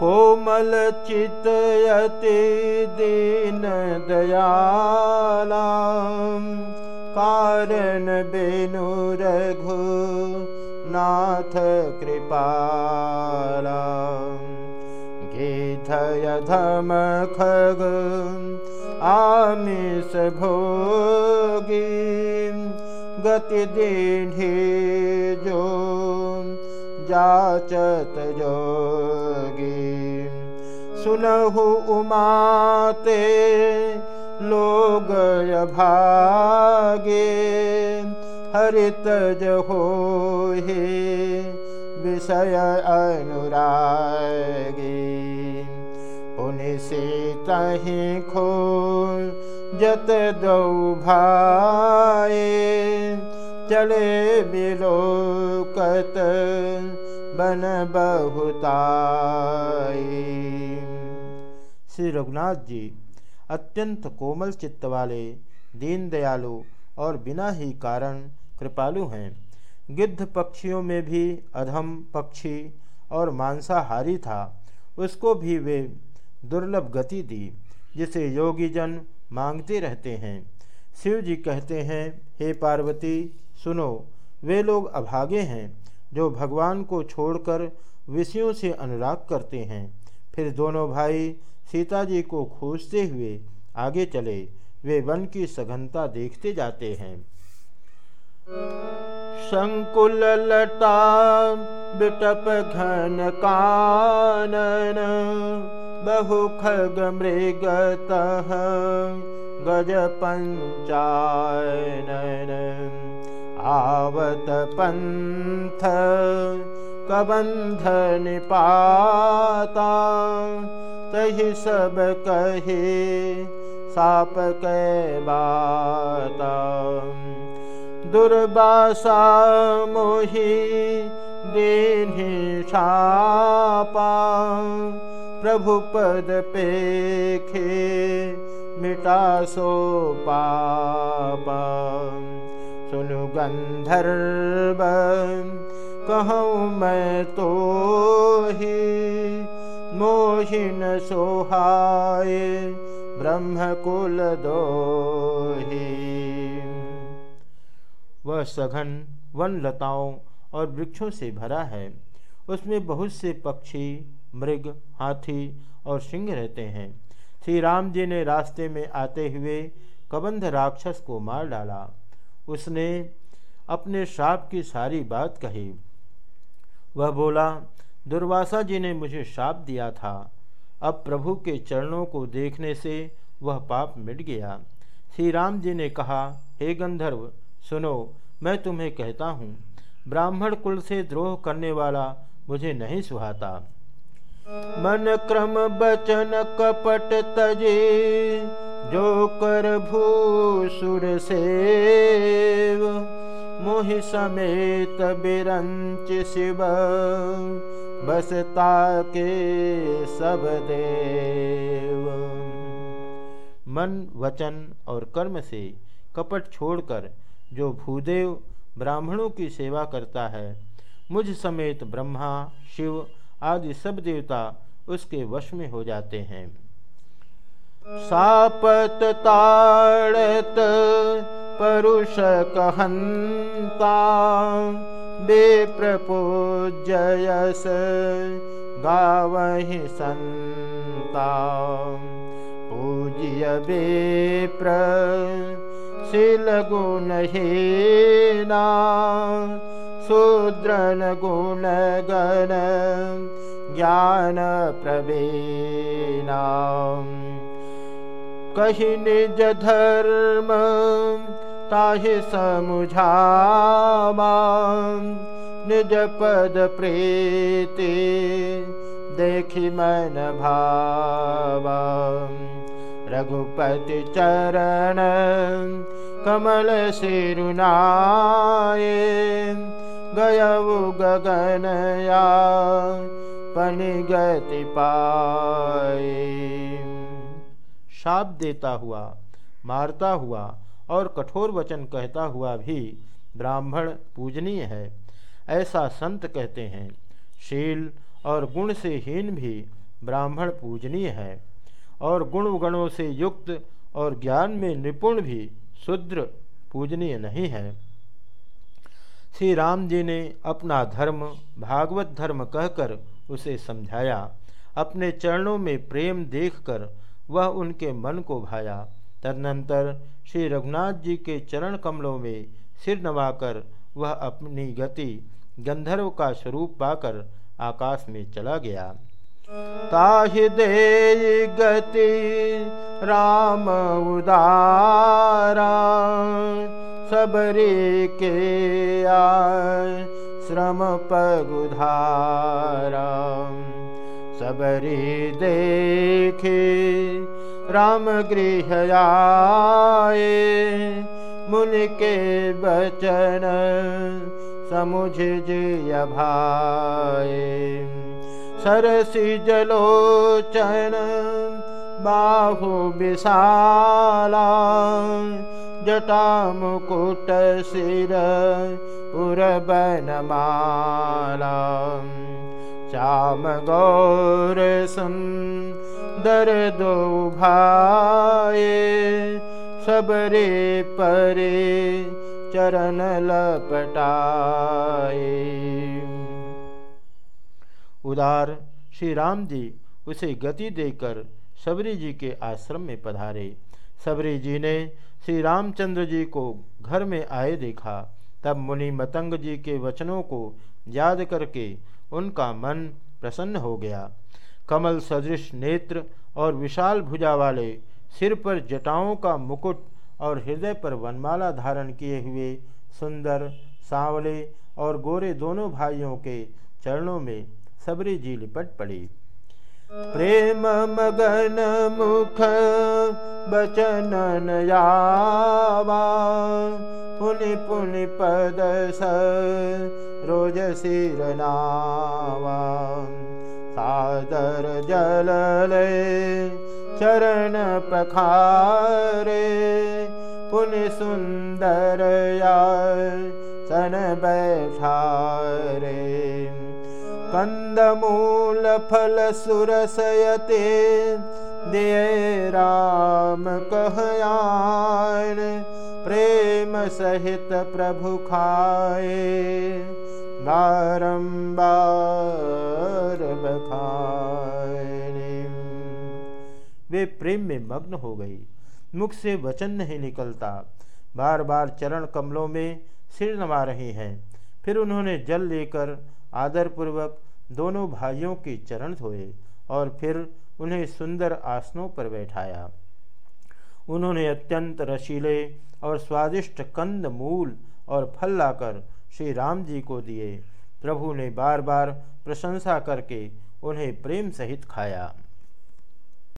कोमलचितयति दीनदया कारण विनुर्घो नाथ कृपा गीथयधमखग आनिषघो गीन् जो जाचत जाचतयो सुनहु उमाते लोग भागे, हरित हो विषय अनुरागी। पुनि सीता ही खो जत दौ भाए, चले बिलोकत, बन बहुताई श्री रघुनाथ जी, अत्यंत कोमल चित्त वाले दीन दयालु और बिना ही कारण कृपालु हैं। गिद्ध पक्षियों में भी अधम पक्षी और मांसाहारी था। उसको भी वे दुर्लभ गति दी, जिसे योगीजन मांगते रहते हैं। शिव जी कहते हैं, हे पार्वती, सुनो, वे लोग अभागे हैं, जो भगवान को छोड़कर विषयों से अनुराग करते हैं। फिर दोनों भाई सीता जी को खोजते हुए आगे चले। वे वन की सघनता देखते जाते हैं। संकुल लता बिटप घन कानन, बहु खग मृगत गज पंचायन आवत पंथ, कबंध निपाता तही सब कहे, साप के बाता दुर्बासा मोही देहि छापा। प्रभु पद पेखे मिटा सो पापा। सुनु गंधर्व, कहूँ मैं तो ही। मोहिन सोहाय ब्रह्म कुल दो वह सघन वन लताओं और वृक्षों से भरा है। उसमें बहुत से पक्षी, मृग, हाथी और सिंह रहते हैं। श्री राम जी ने रास्ते में आते हुए कबंध राक्षस को मार डाला। उसने अपने श्राप की सारी बात कही। वह बोला दुर्वासा जी ने मुझे शाप दिया था। अब प्रभु के चरणों को देखने से वह पाप मिट गया। श्री राम जी ने कहा, हे गंधर्व, सुनो, मैं तुम्हें कहता हूँ, ब्राह्मण कुल से द्रोह करने वाला मुझे नहीं सुहाता। मन क्रम बचन कपट तजे, जो कर भूसुर मोहि समेत बिरंच शिव। बसता के सब देव। मन, वचन और कर्म से कपट छोड़कर जो भूदेव ब्राह्मणों की सेवा करता है, मुझ समेत ब्रह्मा, शिव आदि सब देवता उसके वश में हो जाते हैं। सापत ताड़त परुष कहंता विप्रपूजयस गावहि सन्ता पूज्य विप्र। शीलगुणहेना। शूद्र न गुणगण ज्ञानप्रवेणा। कहि निजधर्म ताहि समुझावा निज पद प्रीति देखी मन भावा। रघुपति चरण कमल सिरुनाए गयऊ गगनया पनिगति पाए शाप देता हुआ, मारता हुआ और कठोर वचन कहता हुआ भी ब्राह्मण पूजनीय है। ऐसा संत कहते हैं। शील और गुण से हीन भी ब्राह्मण पूजनीय है और गुण गणों से युक्त और ज्ञान में निपुण भी शुद्र पूजनीय नहीं है। श्री राम जी ने अपना धर्म, भागवत धर्म कहकर उसे समझाया। अपने चरणों में प्रेम देखकर वह उनके मन को भाया। तदनंतर श्री रघुनाथ जी के चरण कमलों में सिर नवाकर वह अपनी गति गंधर्व का स्वरूप पाकर आकाश में चला गया। ताहि दे गति राम उदारा सबरी के आय श्रम पगुधारा। सबरी देखे राम गृह आए मुनि के बचन समुझ जय भाई सरसी जलोचन बाहु विशाला जटा मुकुट सिर उर्बनमाला श्याम गौर सुंदर दो भाए सबरे परे चरण लपटाए। उदार श्री राम जी उसे गति देकर सबरी जी के आश्रम में पधारे। सबरी जी ने श्री रामचंद्र जी को घर में आए देखा, तब मुनि मतंग जी के वचनों को याद करके उनका मन प्रसन्न हो गया। कमल सदृश नेत्र और विशाल भुजा वाले सिर पर जटाओं का मुकुट और हृदय पर वनमाला धारण किए हुए सुंदर, सांवले और गोरे दोनों भाइयों के चरणों में सबरी जी लिपट पड़ी। प्रेम मगन मुख बचन नयावा, पुनि पुनि पद रोज सिरनावा सादर जल चरण या सन बैठारे। कंदमूल फल सुरसयते दे राम कहयान प्रेम सहित प्रभु खाए बारंबार बखाए वे प्रेम में मग्न हो गई। मुख से वचन नहीं निकलता। बार बार चरण कमलों में सिर नवा रही हैं। फिर उन्होंने जल लेकर आदरपूर्वक दोनों भाइयों के चरण धोए और फिर उन्हें सुंदर आसनों पर बैठाया। उन्होंने अत्यंत रसीले और स्वादिष्ट कंद, मूल और फल लाकर श्री राम जी को दिए। प्रभु ने बार बार प्रशंसा करके उन्हें प्रेम सहित खाया।